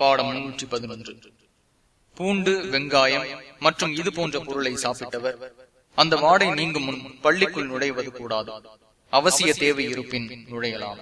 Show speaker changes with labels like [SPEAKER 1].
[SPEAKER 1] பாடம் முன்னூற்றி பதினொன்று பூண்டு வெங்காயம் மற்றும் இது போன்ற பொருளை சாப்பிட்டவர். அந்த வாடை நீங்கும் முன் பள்ளிக்குள் நுழைவது கூடாது. அவசிய தேவை இருப்பின் நுழையலாம்.